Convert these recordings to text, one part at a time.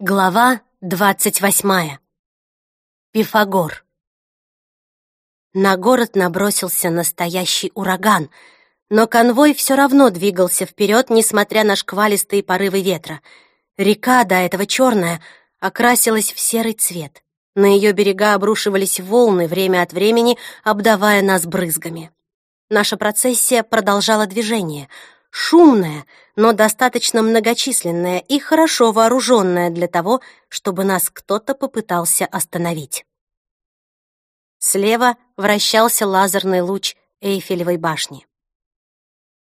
Глава двадцать восьмая. Пифагор. На город набросился настоящий ураган, но конвой все равно двигался вперед, несмотря на шквалистые порывы ветра. Река, до этого черная, окрасилась в серый цвет. На ее берега обрушивались волны, время от времени обдавая нас брызгами. Наша процессия продолжала движение — шумная, но достаточно многочисленная и хорошо вооруженная для того, чтобы нас кто-то попытался остановить. Слева вращался лазерный луч Эйфелевой башни.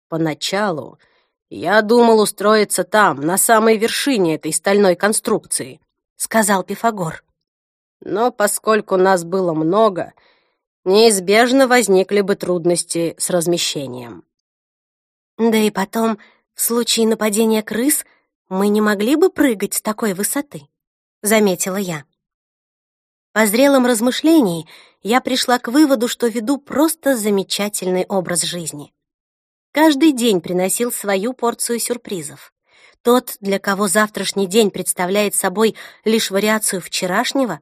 «Поначалу я думал устроиться там, на самой вершине этой стальной конструкции», — сказал Пифагор. «Но поскольку нас было много, неизбежно возникли бы трудности с размещением. Да и потом, в случае нападения крыс, мы не могли бы прыгать с такой высоты, заметила я. По зрелым размышлениям я пришла к выводу, что веду просто замечательный образ жизни. Каждый день приносил свою порцию сюрпризов. Тот, для кого завтрашний день представляет собой лишь вариацию вчерашнего,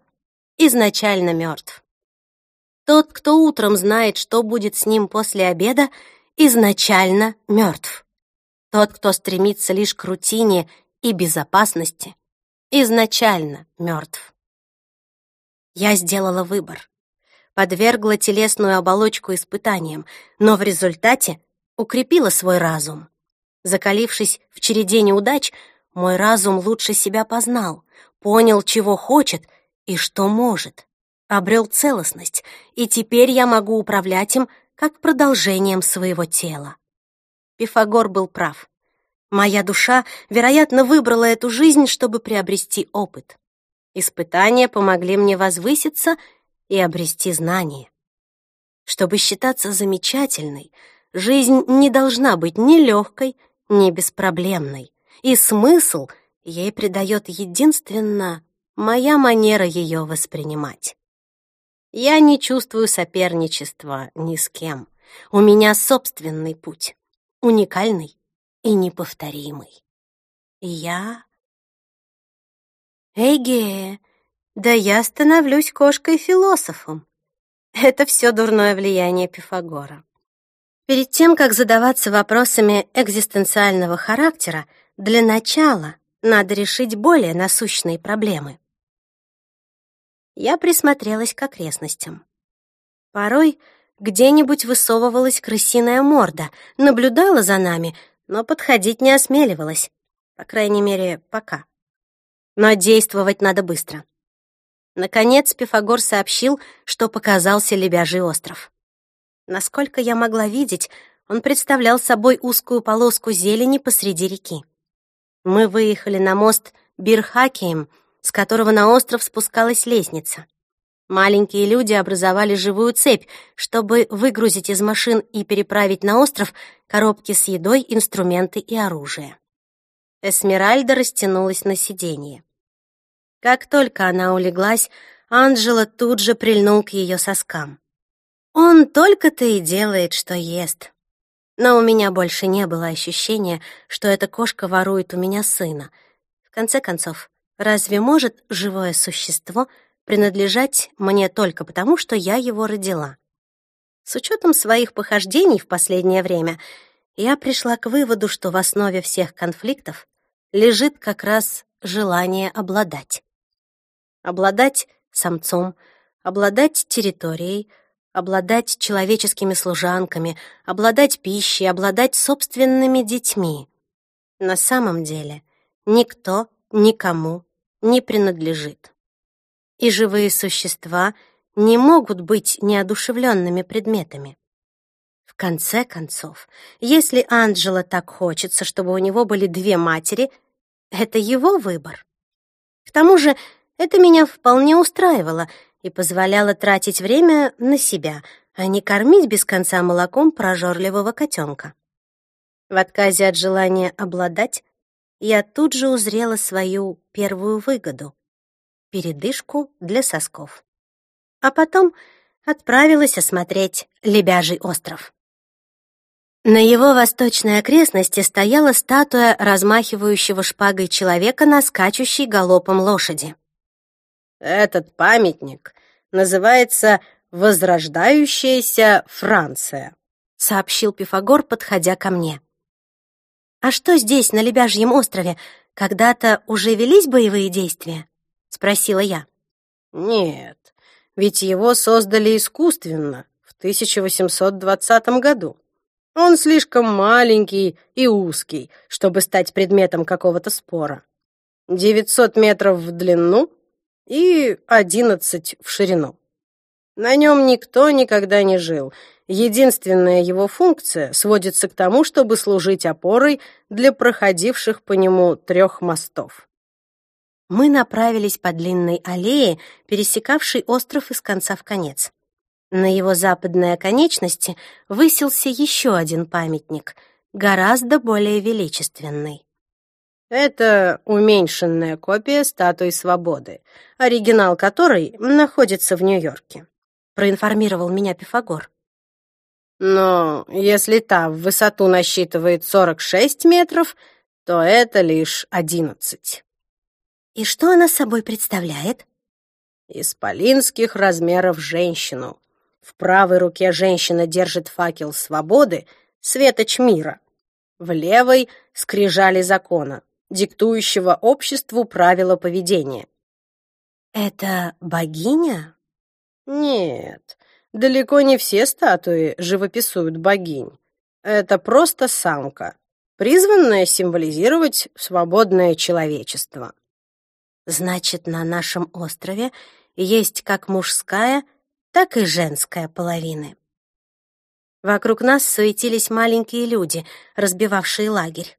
изначально мертв. Тот, кто утром знает, что будет с ним после обеда, изначально мертв. Тот, кто стремится лишь к рутине и безопасности, изначально мертв. Я сделала выбор. Подвергла телесную оболочку испытаниям, но в результате укрепила свой разум. Закалившись в череде неудач, мой разум лучше себя познал, понял, чего хочет и что может, обрел целостность, и теперь я могу управлять им как продолжением своего тела. Пифагор был прав. Моя душа, вероятно, выбрала эту жизнь, чтобы приобрести опыт. Испытания помогли мне возвыситься и обрести знания. Чтобы считаться замечательной, жизнь не должна быть ни легкой, ни беспроблемной, и смысл ей придает единственно моя манера ее воспринимать. Я не чувствую соперничества ни с кем. У меня собственный путь, уникальный и неповторимый. Я... Эге, да я становлюсь кошкой-философом. Это все дурное влияние Пифагора. Перед тем, как задаваться вопросами экзистенциального характера, для начала надо решить более насущные проблемы я присмотрелась к окрестностям. Порой где-нибудь высовывалась крысиная морда, наблюдала за нами, но подходить не осмеливалась. По крайней мере, пока. Но действовать надо быстро. Наконец Пифагор сообщил, что показался Лебяжий остров. Насколько я могла видеть, он представлял собой узкую полоску зелени посреди реки. Мы выехали на мост Бирхакием — с которого на остров спускалась лестница. Маленькие люди образовали живую цепь, чтобы выгрузить из машин и переправить на остров коробки с едой, инструменты и оружие. Эсмеральда растянулась на сиденье. Как только она улеглась, Анджела тут же прильнул к ее соскам. Он только-то и делает, что ест. Но у меня больше не было ощущения, что эта кошка ворует у меня сына. В конце концов, Разве может живое существо принадлежать мне только потому, что я его родила? С учетом своих похождений в последнее время, я пришла к выводу, что в основе всех конфликтов лежит как раз желание обладать. Обладать самцом, обладать территорией, обладать человеческими служанками, обладать пищей, обладать собственными детьми. На самом деле никто никому не принадлежит. И живые существа не могут быть неодушевленными предметами. В конце концов, если Анджела так хочется, чтобы у него были две матери, это его выбор. К тому же это меня вполне устраивало и позволяло тратить время на себя, а не кормить без конца молоком прожорливого котенка. В отказе от желания обладать я тут же узрела свою первую выгоду — передышку для сосков. А потом отправилась осмотреть Лебяжий остров. На его восточной окрестности стояла статуя размахивающего шпагой человека на скачущей галопом лошади. Этот памятник называется «Возрождающаяся Франция», — сообщил Пифагор, подходя ко мне. «А что здесь, на Лебяжьем острове, когда-то уже велись боевые действия?» — спросила я. «Нет, ведь его создали искусственно в 1820 году. Он слишком маленький и узкий, чтобы стать предметом какого-то спора. 900 метров в длину и 11 в ширину. На нем никто никогда не жил. Единственная его функция сводится к тому, чтобы служить опорой для проходивших по нему трех мостов. Мы направились по длинной аллее, пересекавшей остров из конца в конец. На его западной оконечности высился еще один памятник, гораздо более величественный. Это уменьшенная копия статуи свободы, оригинал которой находится в Нью-Йорке, проинформировал меня Пифагор. Но если та в высоту насчитывает 46 метров, то это лишь 11. И что она собой представляет? Исполинских размеров женщину. В правой руке женщина держит факел свободы, светоч мира. В левой — скрижали закона, диктующего обществу правила поведения. Это богиня? Нет, далеко не все статуи живописуют богинь. Это просто самка, призванная символизировать свободное человечество. Значит, на нашем острове есть как мужская, так и женская половины. Вокруг нас суетились маленькие люди, разбивавшие лагерь.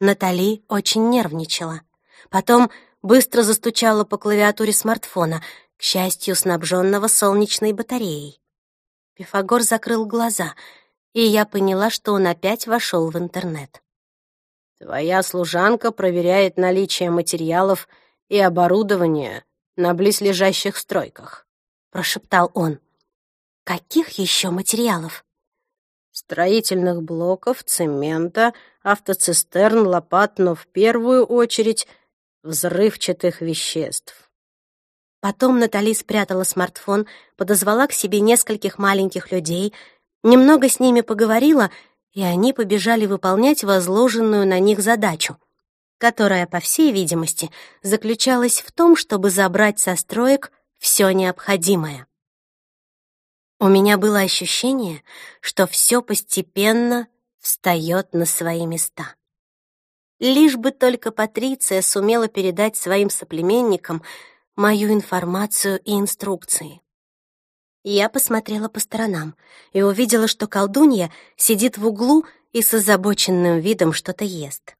Натали очень нервничала. Потом быстро застучала по клавиатуре смартфона, к счастью, снабженного солнечной батареей. Пифагор закрыл глаза, и я поняла, что он опять вошел в интернет. «Твоя служанка проверяет наличие материалов и оборудование на близлежащих стройках», — прошептал он. «Каких еще материалов?» «Строительных блоков, цемента, автоцистерн, лопат, но в первую очередь взрывчатых веществ». Потом Натали спрятала смартфон, подозвала к себе нескольких маленьких людей, немного с ними поговорила, и они побежали выполнять возложенную на них задачу — которая, по всей видимости, заключалась в том, чтобы забрать со строек все необходимое. У меня было ощущение, что все постепенно встает на свои места. Лишь бы только Патриция сумела передать своим соплеменникам мою информацию и инструкции. Я посмотрела по сторонам и увидела, что колдунья сидит в углу и с озабоченным видом что-то ест.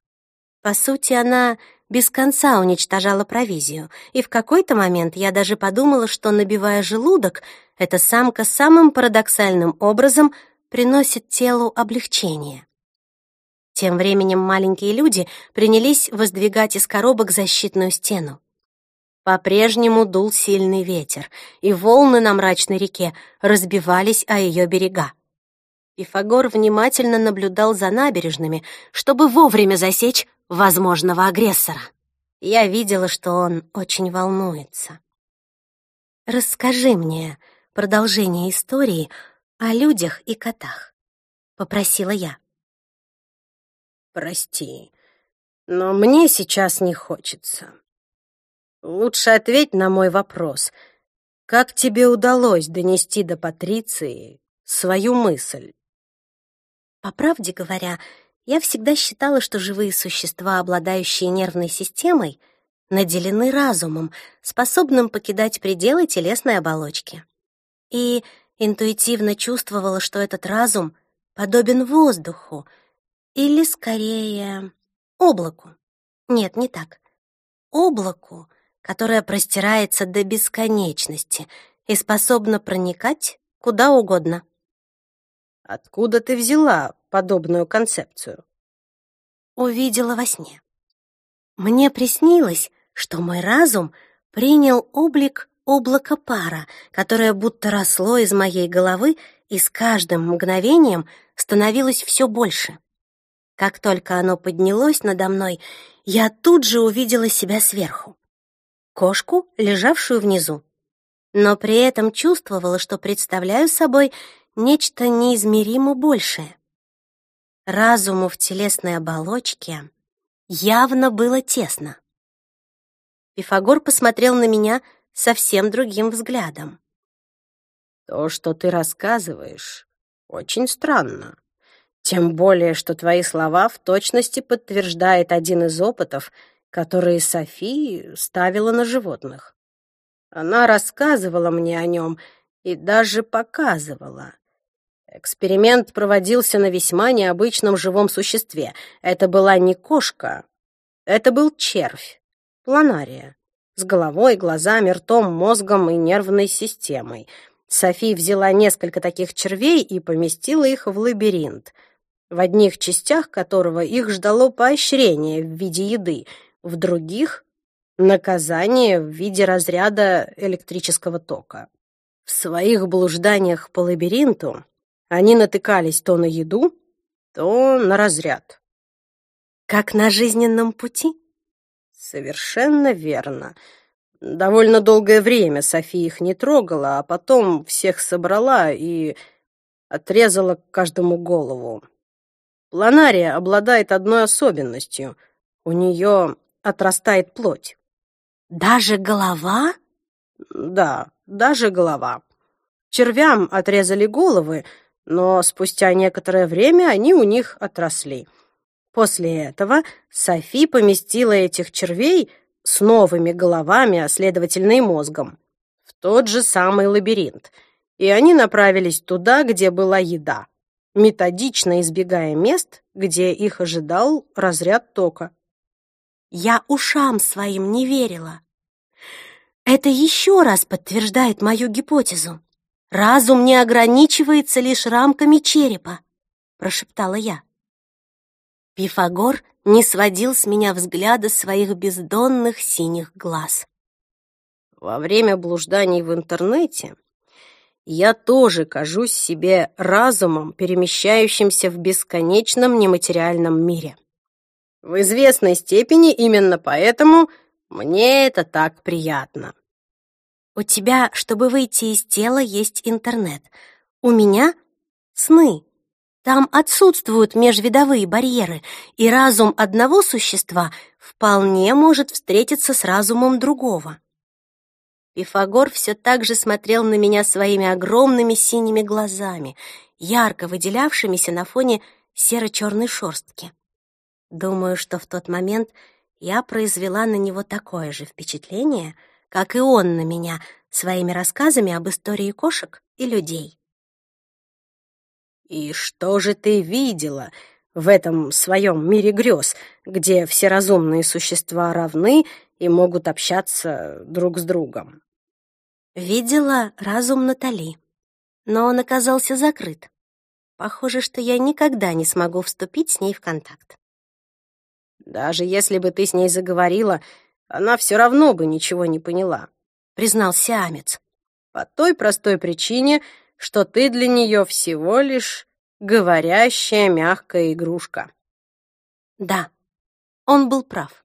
По сути, она без конца уничтожала провизию, и в какой-то момент я даже подумала, что, набивая желудок, эта самка самым парадоксальным образом приносит телу облегчение. Тем временем маленькие люди принялись воздвигать из коробок защитную стену. По-прежнему дул сильный ветер, и волны на мрачной реке разбивались о ее берега. Пифагор внимательно наблюдал за набережными, чтобы вовремя засечь возможного агрессора. Я видела, что он очень волнуется. «Расскажи мне продолжение истории о людях и котах», — попросила я. «Прости, но мне сейчас не хочется. Лучше ответь на мой вопрос. Как тебе удалось донести до Патриции свою мысль?» По правде говоря, я всегда считала, что живые существа, обладающие нервной системой, наделены разумом, способным покидать пределы телесной оболочки. И интуитивно чувствовала, что этот разум подобен воздуху, или, скорее, облаку. Нет, не так. Облаку, которое простирается до бесконечности и способно проникать куда угодно. Откуда ты взяла подобную концепцию? Увидела во сне. Мне приснилось, что мой разум принял облик облака пара, которое будто росло из моей головы и с каждым мгновением становилось все больше. Как только оно поднялось надо мной, я тут же увидела себя сверху. Кошку, лежавшую внизу. Но при этом чувствовала, что представляю собой нечто неизмеримо большее. Разуму в телесной оболочке явно было тесно. Пифагор посмотрел на меня совсем другим взглядом. «То, что ты рассказываешь, очень странно. Тем более, что твои слова в точности подтверждает один из опытов, которые София ставила на животных. Она рассказывала мне о нем и даже показывала. Эксперимент проводился на весьма необычном живом существе. Это была не кошка, это был червь, планария, с головой, глазами, ртом, мозгом и нервной системой. Софи взяла несколько таких червей и поместила их в лабиринт, в одних частях которого их ждало поощрение в виде еды, в других — наказание в виде разряда электрического тока. В своих блужданиях по лабиринту они натыкались то на еду, то на разряд. Как на жизненном пути? Совершенно верно. Довольно долгое время София их не трогала, а потом всех собрала и отрезала каждому голову. Планария обладает одной особенностью. У нее отрастает плоть. Даже голова? Да, даже голова. Червям отрезали головы, но спустя некоторое время они у них отросли. После этого Софи поместила этих червей с новыми головами, а следовательно и мозгом, в тот же самый лабиринт, и они направились туда, где была еда, методично избегая мест, где их ожидал разряд тока. Я ушам своим не верила. Это еще раз подтверждает мою гипотезу. «Разум не ограничивается лишь рамками черепа», — прошептала я. Пифагор не сводил с меня взгляда своих бездонных синих глаз. «Во время блужданий в интернете я тоже кажусь себе разумом, перемещающимся в бесконечном нематериальном мире. В известной степени именно поэтому мне это так приятно. У тебя, чтобы выйти из тела, есть интернет. У меня — сны. Там отсутствуют межвидовые барьеры, и разум одного существа вполне может встретиться с разумом другого. Пифагор все так же смотрел на меня своими огромными синими глазами, ярко выделявшимися на фоне серо-черной шорстки. Думаю, что в тот момент я произвела на него такое же впечатление — как и он на меня, своими рассказами об истории кошек и людей. «И что же ты видела в этом своем мире грез, где все разумные существа равны и могут общаться друг с другом?» Видела разум Натали, но он оказался закрыт. Похоже, что я никогда не смогу вступить с ней в контакт. Даже если бы ты с ней заговорила, она все равно бы ничего не поняла», — признался Амец. «По той простой причине, что ты для нее всего лишь говорящая мягкая игрушка». Да, он был прав.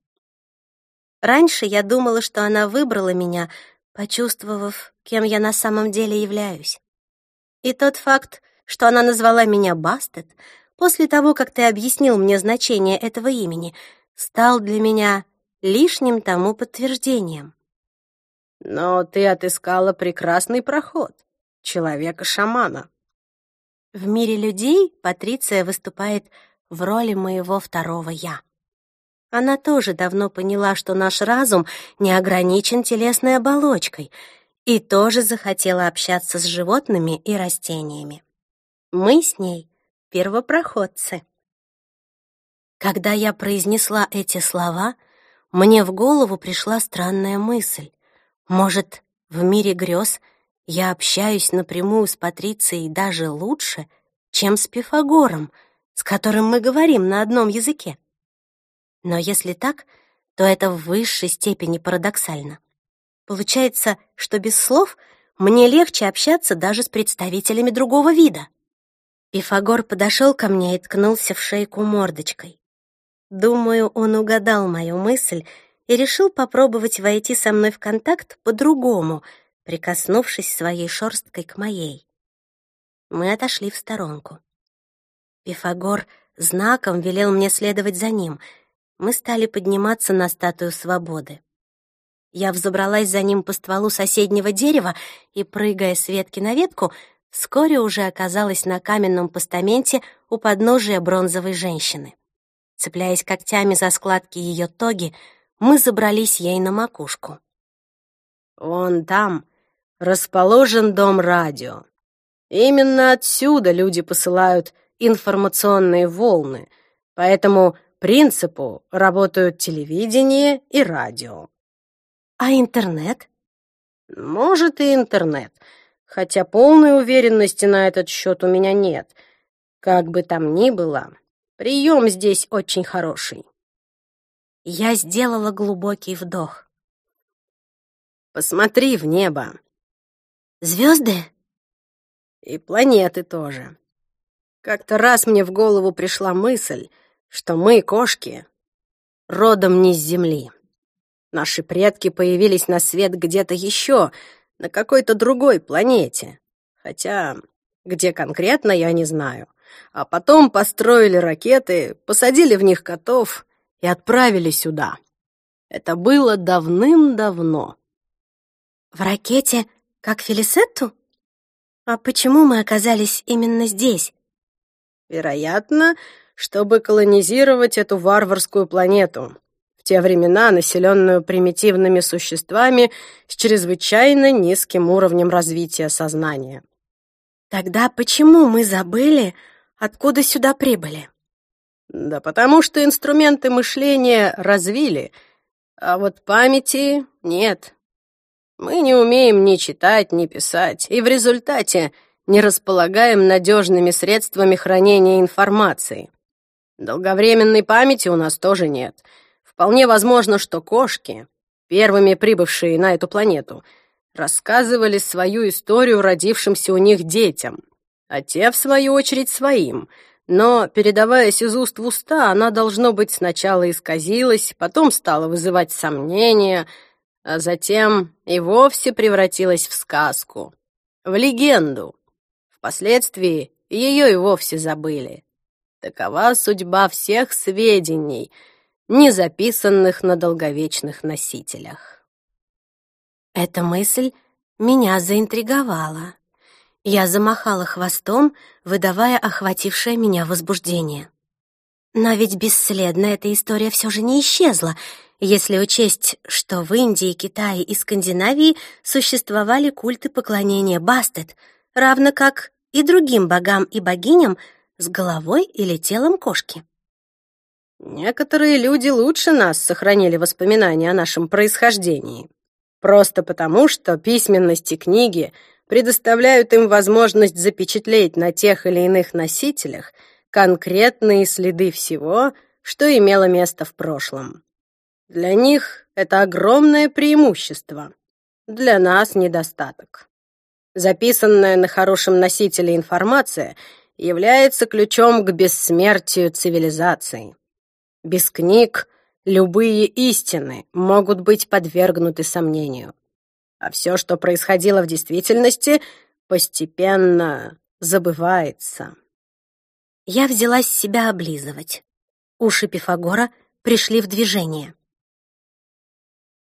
Раньше я думала, что она выбрала меня, почувствовав, кем я на самом деле являюсь. И тот факт, что она назвала меня Бастет, после того, как ты объяснил мне значение этого имени, стал для меня лишним тому подтверждением. Но ты отыскала прекрасный проход, человека-шамана. В мире людей Патриция выступает в роли моего второго «я». Она тоже давно поняла, что наш разум не ограничен телесной оболочкой, и тоже захотела общаться с животными и растениями. Мы с ней первопроходцы. Когда я произнесла эти слова — мне в голову пришла странная мысль. Может, в мире грез я общаюсь напрямую с Патрицией даже лучше, чем с Пифагором, с которым мы говорим на одном языке? Но если так, то это в высшей степени парадоксально. Получается, что без слов мне легче общаться даже с представителями другого вида. Пифагор подошел ко мне и ткнулся в шейку мордочкой. Думаю, он угадал мою мысль и решил попробовать войти со мной в контакт по-другому, прикоснувшись своей шерсткой к моей. Мы отошли в сторонку. Пифагор знаком велел мне следовать за ним. Мы стали подниматься на статую свободы. Я взобралась за ним по стволу соседнего дерева и, прыгая с ветки на ветку, вскоре уже оказалась на каменном постаменте у подножия бронзовой женщины. Цепляясь когтями за складки ее тоги, мы забрались ей на макушку. «Вон там расположен дом радио. Именно отсюда люди посылают информационные волны, по этому принципу работают телевидение и радио. А интернет? Может, и интернет, хотя полной уверенности на этот счет у меня нет. Как бы там ни было, прием здесь очень хороший. Я сделала глубокий вдох. Посмотри в небо. Звезды? И планеты тоже. Как-то раз мне в голову пришла мысль, что мы, кошки, родом не с Земли. Наши предки появились на свет где-то еще, на какой-то другой планете. Хотя, где конкретно, я не знаю. А потом построили ракеты, посадили в них котов и отправили сюда. Это было давным-давно. В ракете, как Фелисетту? А почему мы оказались именно здесь? Вероятно, чтобы колонизировать эту варварскую планету, те времена населенную примитивными существами с чрезвычайно низким уровнем развития сознания. Тогда почему мы забыли, откуда сюда прибыли? Да потому что инструменты мышления развили, а вот памяти нет. Мы не умеем ни читать, ни писать, и в результате не располагаем надежными средствами хранения информации. Долговременной памяти у нас тоже нет. Вполне возможно, что кошки, первыми прибывшие на эту планету, рассказывали свою историю родившимся у них детям, а те, в свою очередь, своим. Но, передаваясь из уст в уста, она, должно быть, сначала исказилась, потом стала вызывать сомнения, а затем и вовсе превратилась в сказку, в легенду. Впоследствии ее и вовсе забыли. Такова судьба всех сведений, не записанных на долговечных носителях. Эта мысль меня заинтриговала. Я замахала хвостом, выдавая охватившее меня возбуждение. Но ведь бесследно эта история все же не исчезла, если учесть, что в Индии, Китае и Скандинавии существовали культы поклонения Бастет, равно как и другим богам и богиням с головой или телом кошки. Некоторые люди лучше нас сохранили воспоминания о нашем происхождении. Просто потому, что письменности книги предоставляют им возможность запечатлеть на тех или иных носителях конкретные следы всего, что имело место в прошлом. Для них это огромное преимущество, для нас недостаток. Записанная на хорошем носителе информация является ключом к бессмертию цивилизации. Без книг любые истины могут быть подвергнуты сомнению. А все, что происходило в действительности, постепенно забывается. Я взялась себя облизывать. Уши Пифагора пришли в движение.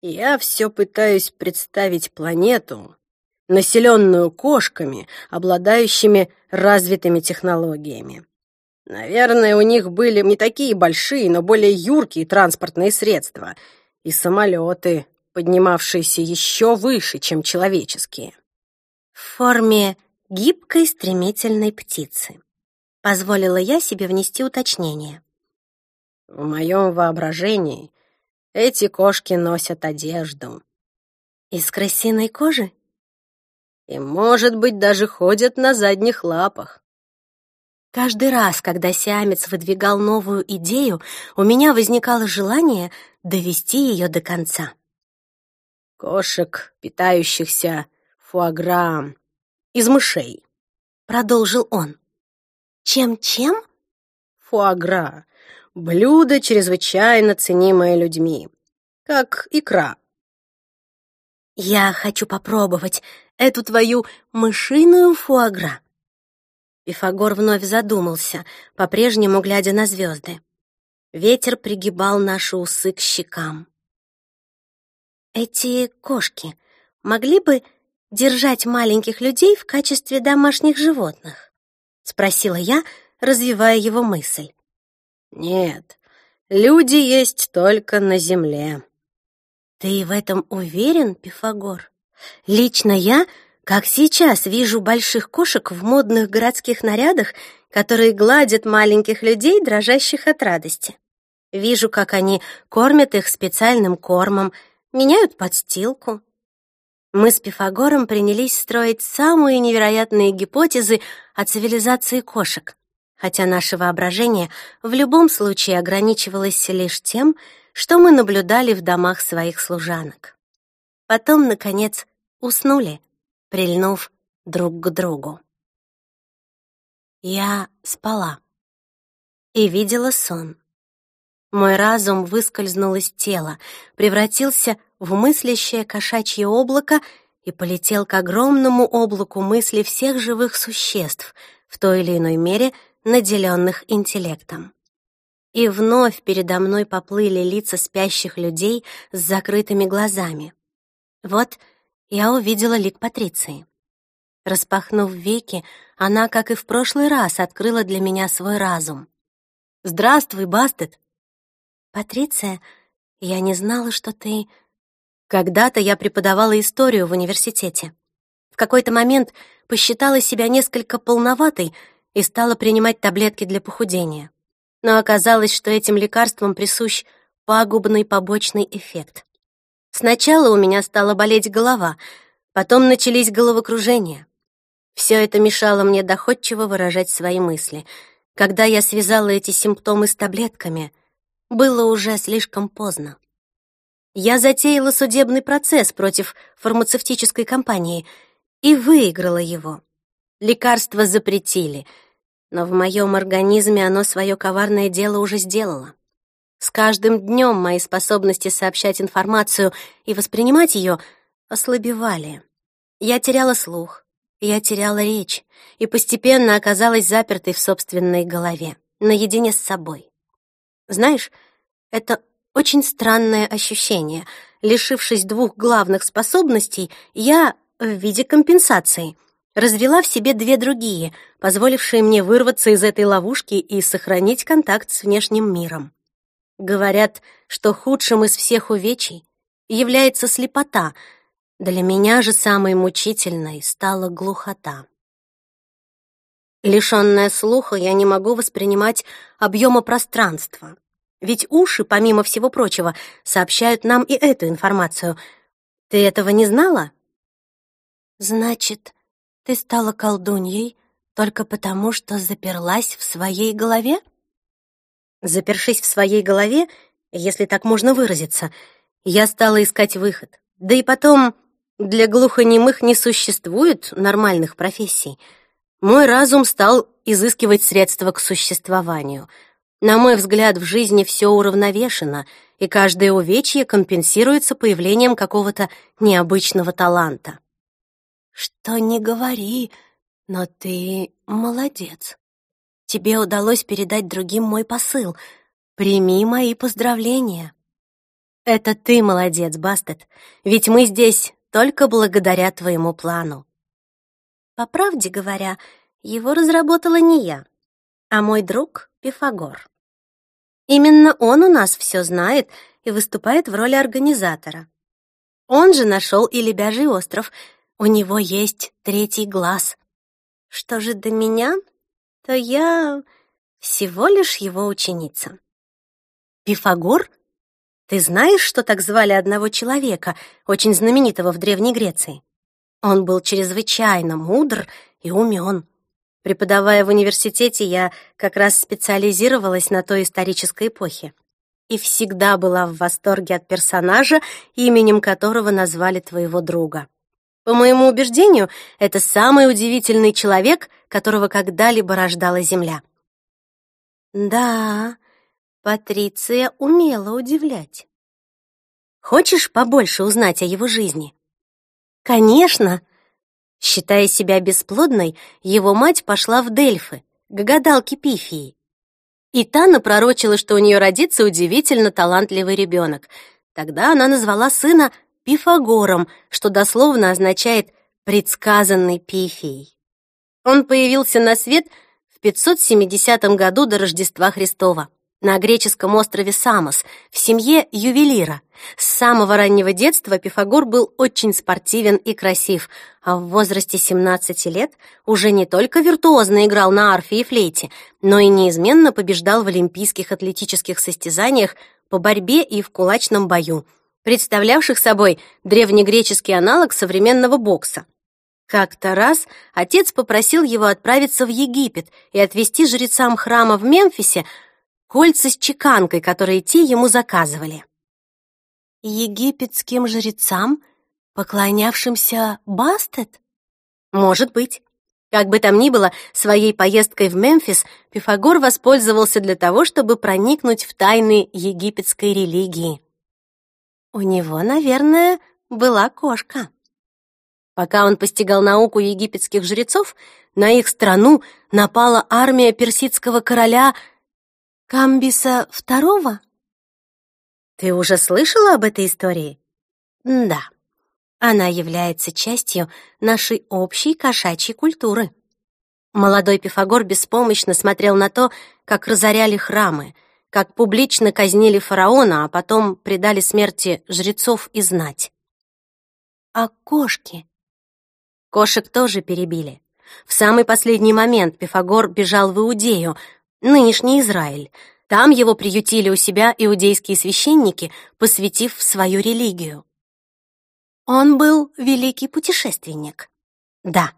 Я все пытаюсь представить планету, населенную кошками, обладающими развитыми технологиями. Наверное, у них были не такие большие, но более юркие транспортные средства и самолеты, поднимавшиеся еще выше, чем человеческие. В форме гибкой стремительной птицы. Позволила я себе внести уточнение. В моем воображении эти кошки носят одежду. Из крысиной кожи? и, может быть, даже ходят на задних лапах. Каждый раз, когда сиамец выдвигал новую идею, у меня возникало желание довести ее до конца. «Кошек, питающихся фуагра из мышей», — продолжил он. Чем-чем? Фуагра. Блюдо, чрезвычайно ценимое людьми. Как икра. Я хочу попробовать эту твою мышиную фуагра. Пифагор вновь задумался, по-прежнему глядя на звезды. Ветер пригибал наши усы к щекам. Эти кошки могли бы держать маленьких людей в качестве домашних животных? Спросила я, развивая его мысль. Нет, люди есть только на земле. Ты в этом уверен, Пифагор? Лично я, как сейчас, вижу больших кошек в модных городских нарядах, которые гладят маленьких людей, дрожащих от радости. Вижу, как они кормят их специальным кормом, меняют подстилку. Мы с Пифагором принялись строить самые невероятные гипотезы о цивилизации кошек, хотя наше воображение в любом случае ограничивалось лишь тем, что мы наблюдали в домах своих служанок. Потом, наконец, уснули, прильнув друг к другу. Я спала и видела сон. Мой разум выскользнул из тела, превратился в мыслящее кошачье облако и полетел к огромному облаку мыслей всех живых существ, в той или иной мере наделенных интеллектом. И вновь передо мной поплыли лица спящих людей с закрытыми глазами. Вот я увидела лик Патриции. Распахнув веки, она, как и в прошлый раз, открыла для меня свой разум. «Здравствуй, Бастет!» «Патриция, я не знала, что ты...» Когда-то я преподавала историю в университете. В какой-то момент посчитала себя несколько полноватой и стала принимать таблетки для похудения но оказалось, что этим лекарствам присущ пагубный побочный эффект. Сначала у меня стала болеть голова, потом начались головокружения. Все это мешало мне доходчиво выражать свои мысли. Когда я связала эти симптомы с таблетками, было уже слишком поздно. Я затеяла судебный процесс против фармацевтической компании и выиграла его. Лекарства запретили — но в моем организме оно свое коварное дело уже сделало. С каждым днем мои способности сообщать информацию и воспринимать ее ослабевали. Я теряла слух, я теряла речь и постепенно оказалась запертой в собственной голове, наедине с собой. Знаешь, это очень странное ощущение. Лишившись двух главных способностей, я, в виде компенсации — развела в себе две другие, позволившие мне вырваться из этой ловушки и сохранить контакт с внешним миром. Говорят, что худшим из всех увечий является слепота. Для меня же самой мучительной стала глухота. Лишённая слуха, я не могу воспринимать объема пространства. Ведь уши, помимо всего прочего, сообщают нам и эту информацию. Ты этого не знала? Значит, ты стала колдуньей только потому, что заперлась в своей голове? Запершись в своей голове, если так можно выразиться, я стала искать выход. Да и потом, для глухонемых не существует нормальных профессий. Мой разум стал изыскивать средства к существованию. На мой взгляд, в жизни все уравновешено, и каждое увечье компенсируется появлением какого-то необычного таланта. Что не говори, но ты молодец. Тебе удалось передать другим мой посыл. Прими мои поздравления. Это ты молодец, Бастет, ведь мы здесь только благодаря твоему плану. По правде говоря, его разработала не я, а мой друг Пифагор. Именно он у нас все знает и выступает в роли организатора. Он же нашел и Лебяжий остров — у него есть третий глаз. Что же до меня, то я всего лишь его ученица. Пифагор? Ты знаешь, что так звали одного человека, очень знаменитого в Древней Греции? Он был чрезвычайно мудр и умен. Преподавая в университете, я как раз специализировалась на той исторической эпохе и всегда была в восторге от персонажа, именем которого назвали твоего друга. По моему убеждению, это самый удивительный человек, которого когда-либо рождала Земля. Да, Патриция умела удивлять. Хочешь побольше узнать о его жизни? Конечно. Считая себя бесплодной, его мать пошла в Дельфы, к гадалке Пифии. И та напророчила, что у нее родится удивительно талантливый ребенок. Тогда она назвала сына Пифагором, что дословно означает «предсказанный Пифией». Он появился на свет в 570 году до Рождества Христова на греческом острове Самос в семье ювелира. С самого раннего детства Пифагор был очень спортивен и красив, а в возрасте 17 лет уже не только виртуозно играл на арфе и флейте, но и неизменно побеждал в олимпийских атлетических состязаниях по борьбе и в кулачном бою, представлявших собой древнегреческий аналог современного бокса. Как-то раз отец попросил его отправиться в Египет и отвести жрецам храма в Мемфисе кольца с чеканкой, которые те ему заказывали. Египетским жрецам, поклонявшимся Бастет? Может быть. Как бы там ни было, своей поездкой в Мемфис Пифагор воспользовался для того, чтобы проникнуть в тайны египетской религии. У него, наверное, была кошка. Пока он постигал науку египетских жрецов, на их страну напала армия персидского короля Камбиса второго? Ты уже слышала об этой истории? Да. Она является частью нашей общей кошачьей культуры. Молодой Пифагор беспомощно смотрел на то, как разоряли храмы, как публично казнили фараона, а потом предали смерти жрецов и знать. А кошки? Кошек тоже перебили. В самый последний момент Пифагор бежал в Иудею, нынешний Израиль. Там его приютили у себя иудейские священники, посвятив в свою религию. Он был великий путешественник. Да,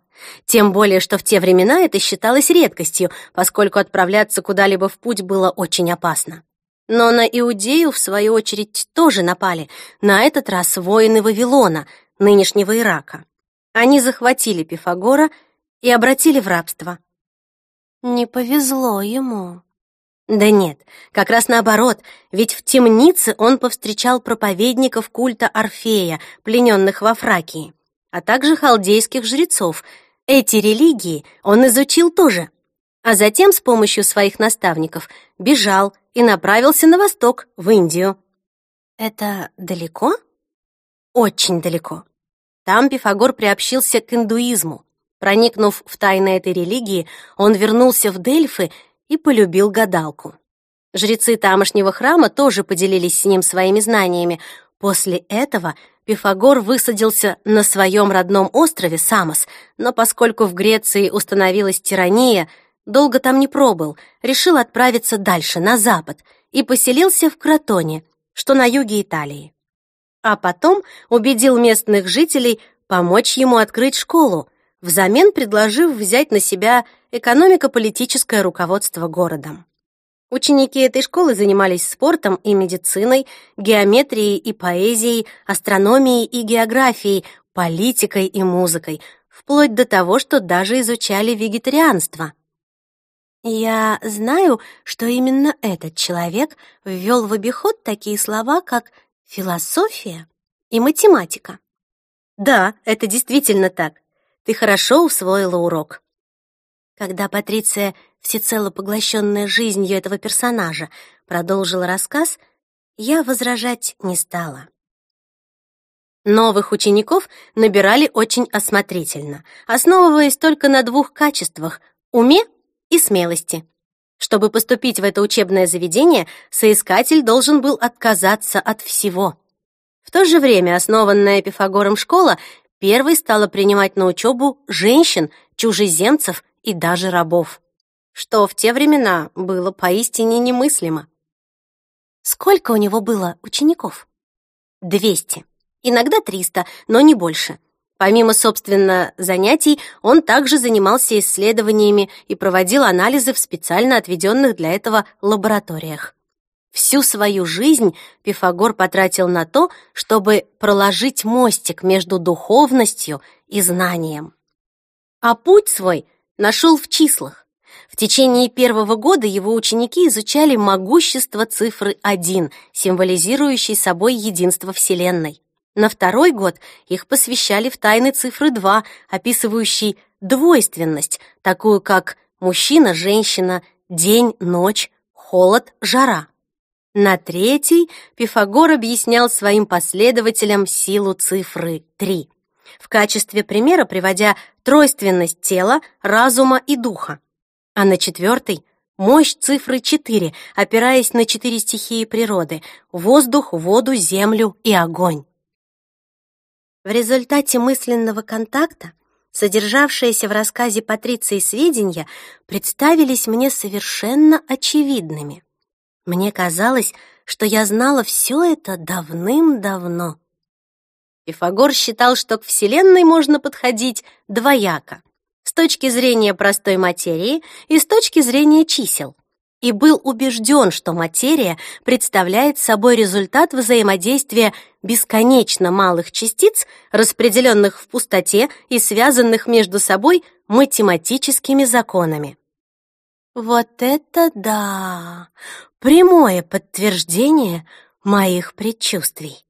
тем более, что в те времена это считалось редкостью, поскольку отправляться куда-либо в путь было очень опасно. Но на Иудею, в свою очередь, тоже напали, на этот раз воины Вавилона, нынешнего Ирака. Они захватили Пифагора и обратили в рабство. Не повезло ему. Да нет, как раз наоборот, ведь в темнице он повстречал проповедников культа Орфея, плененных во Фракии, а также халдейских жрецов. Эти религии он изучил тоже, а затем с помощью своих наставников бежал и направился на восток, в Индию. Это далеко? Очень далеко. Там Пифагор приобщился к индуизму. Проникнув в тайны этой религии, он вернулся в Дельфы и полюбил гадалку. Жрецы тамошнего храма тоже поделились с ним своими знаниями. После этого Пифагор высадился на своем родном острове Самос, но поскольку в Греции установилась тирания, долго там не пробыл, решил отправиться дальше, на запад, и поселился в Кротоне, что на юге Италии. А потом убедил местных жителей помочь ему открыть школу, взамен предложив взять на себя экономико-политическое руководство городом. Ученики этой школы занимались спортом и медициной, геометрией и поэзией, астрономией и географией, политикой и музыкой, вплоть до того, что даже изучали вегетарианство. Я знаю, что именно этот человек ввел в обиход такие слова, как философия и математика. Да, это действительно так. Ты хорошо усвоила урок. Когда Патриция, всецело поглощенная жизнью этого персонажа, продолжила рассказ, я возражать не стала. Новых учеников набирали очень осмотрительно, основываясь только на двух качествах — уме и смелости. Чтобы поступить в это учебное заведение, соискатель должен был отказаться от всего. В то же время основанная Пифагором школа первой стала принимать на учебу женщин, чужеземцев и даже рабов, что в те времена было поистине немыслимо. Сколько у него было учеников? Двести, иногда триста, но не больше. Помимо, собственно, занятий, он также занимался исследованиями и проводил анализы в специально отведенных для этого лабораториях. Всю свою жизнь Пифагор потратил на то, чтобы проложить мостик между духовностью и знанием. А путь свой нашел в числах. В течение первого года его ученики изучали могущество цифры 1, символизирующей собой единство Вселенной. На второй год их посвящали в тайны цифры 2, описывающей двойственность, такую как мужчина-женщина, день-ночь, холод-жара. На третий Пифагор объяснял своим последователям силу цифры 3, в качестве примера приводя тройственность тела, разума и духа а на четвертый — мощь цифры 4, опираясь на четыре стихии природы — воздух, воду, землю и огонь. В результате мысленного контакта содержавшиеся в рассказе Патриции сведения представились мне совершенно очевидными. Мне казалось, что я знала все это давным-давно. Пифагор считал, что к Вселенной можно подходить двояко с точки зрения простой материи и с точки зрения чисел, и был убежден, что материя представляет собой результат взаимодействия бесконечно малых частиц, распределенных в пустоте и связанных между собой математическими законами. Вот это да! Прямое подтверждение моих предчувствий.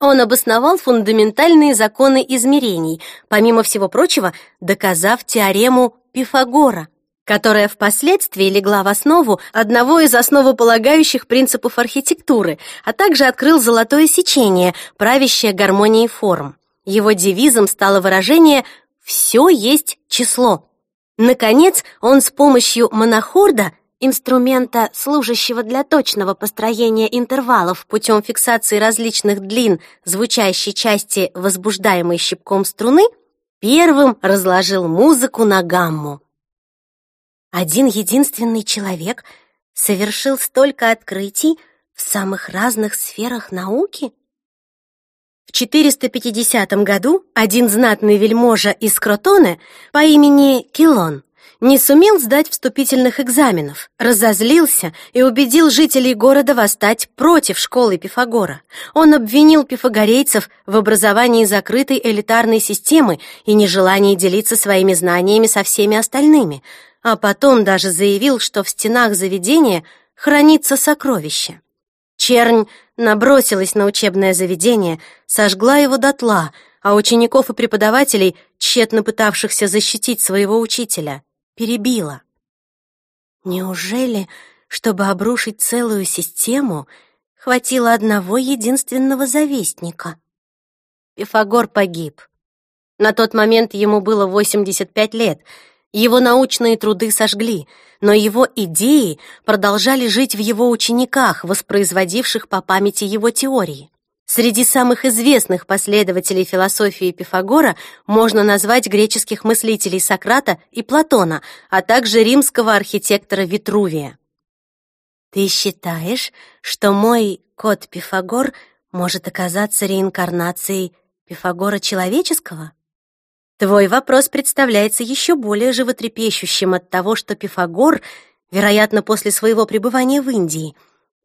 Он обосновал фундаментальные законы измерений, помимо всего прочего, доказав теорему Пифагора, которая впоследствии легла в основу одного из основополагающих принципов архитектуры, а также открыл золотое сечение, правящее гармонией форм. Его девизом стало выражение «все есть число». Наконец, он с помощью монохорда инструмента, служащего для точного построения интервалов путем фиксации различных длин звучащей части, возбуждаемой щипком струны, первым разложил музыку на гамму. Один единственный человек совершил столько открытий в самых разных сферах науки? В 450 году один знатный вельможа из Кротоне по имени Килон не сумел сдать вступительных экзаменов, разозлился и убедил жителей города восстать против школы Пифагора. Он обвинил пифагорейцев в образовании закрытой элитарной системы и нежелании делиться своими знаниями со всеми остальными, а потом даже заявил, что в стенах заведения хранится сокровище. Чернь набросилась на учебное заведение, сожгла его дотла, а учеников и преподавателей, тщетно пытавшихся защитить своего учителя, перебила. Неужели, чтобы обрушить целую систему, хватило одного единственного завистника? Пифагор погиб. На тот момент ему было 85 лет. Его научные труды сожгли, но его идеи продолжали жить в его учениках, воспроизводивших по памяти его теории. Среди самых известных последователей философии Пифагора можно назвать греческих мыслителей Сократа и Платона, а также римского архитектора Витрувия. Ты считаешь, что мой кот Пифагор может оказаться реинкарнацией Пифагора человеческого? Твой вопрос представляется еще более животрепещущим от того, что Пифагор, вероятно, после своего пребывания в Индии,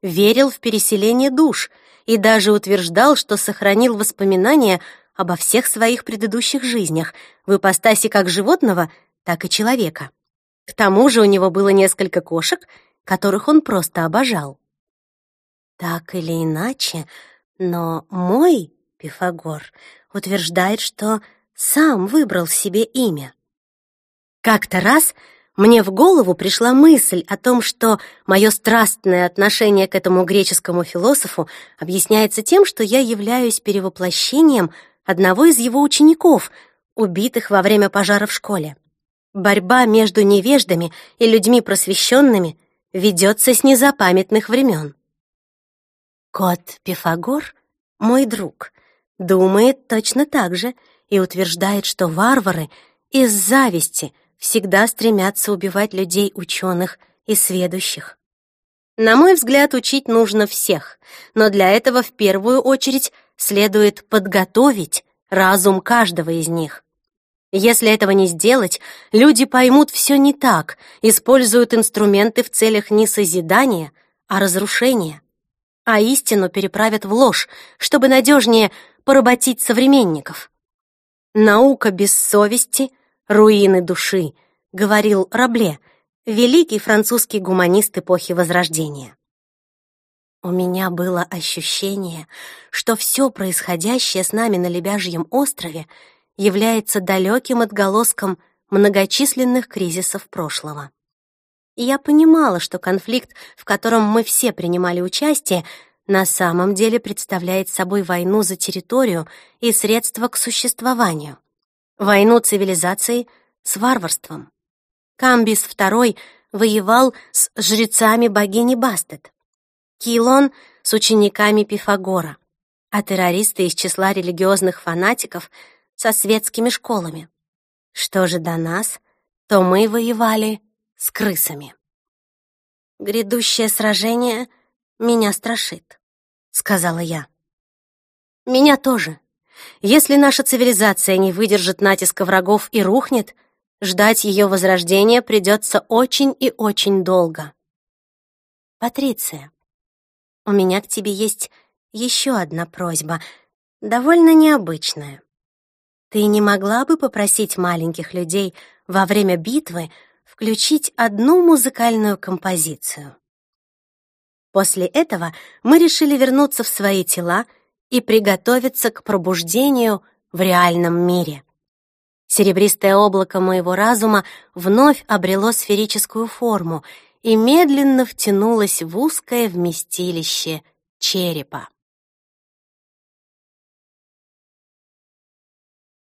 верил в переселение душ — и даже утверждал, что сохранил воспоминания обо всех своих предыдущих жизнях, в ипостаси как животного, так и человека. К тому же у него было несколько кошек, которых он просто обожал. Так или иначе, но мой Пифагор утверждает, что сам выбрал себе имя. Как-то раз мне в голову пришла мысль о том, что мое страстное отношение к этому греческому философу объясняется тем, что я являюсь перевоплощением одного из его учеников, убитых во время пожара в школе. Борьба между невеждами и людьми просвещенными ведется с незапамятных времен. Кот Пифагор, мой друг, думает точно так же и утверждает, что варвары из зависти — всегда стремятся убивать людей ученых и сведущих. На мой взгляд, учить нужно всех, но для этого в первую очередь следует подготовить разум каждого из них. Если этого не сделать, люди поймут все не так, используют инструменты в целях не созидания, а разрушения. А истину переправят в ложь, чтобы надежнее поработить современников. Наука без совести — руины души, говорил Рабле, великий французский гуманист эпохи Возрождения. У меня было ощущение, что все происходящее с нами на Лебяжьем острове является далеким отголоском многочисленных кризисов прошлого. И я понимала, что конфликт, в котором мы все принимали участие, на самом деле представляет собой войну за территорию и средства к существованию. Войну цивилизации с варварством. Камбис II воевал с жрецами богини Бастет. Килон с учениками Пифагора, а террористы из числа религиозных фанатиков со светскими школами. Что же до нас, то мы воевали с крысами. Грядущее сражение меня страшит, сказала я. Меня тоже. Если наша цивилизация не выдержит натиска врагов и рухнет, ждать ее возрождения придется очень и очень долго. Патриция, у меня к тебе есть еще одна просьба, довольно необычная. Ты не могла бы попросить маленьких людей во время битвы включить одну музыкальную композицию? После этого мы решили вернуться в свои тела и приготовиться к пробуждению в реальном мире. Серебристое облако моего разума вновь обрело сферическую форму и медленно втянулось в узкое вместилище черепа.